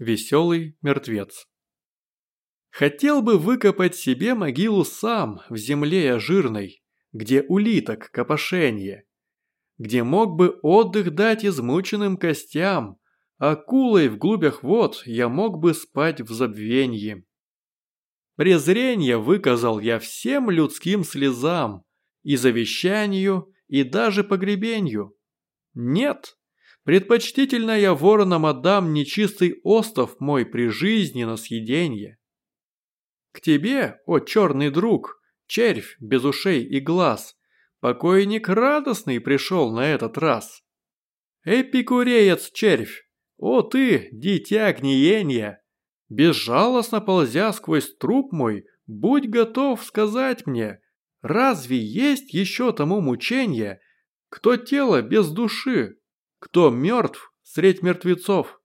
Веселый мертвец. Хотел бы выкопать себе могилу сам в земле жирной, где улиток копошенье, где мог бы отдых дать измученным костям, акулой в глубях вод я мог бы спать в забвенье. Презрение выказал я всем людским слезам, и завещанию, и даже погребенью. Нет, предпочтительно я воронам отдам нечистый остов мой при жизни на съеденье. К тебе, о черный друг, червь без ушей и глаз, покойник радостный пришел на этот раз. Эпикуреец-червь, о ты, дитя гниения, безжалостно ползя сквозь труп мой, будь готов сказать мне, разве есть еще тому мучение, кто тело без души, кто мертв средь мертвецов?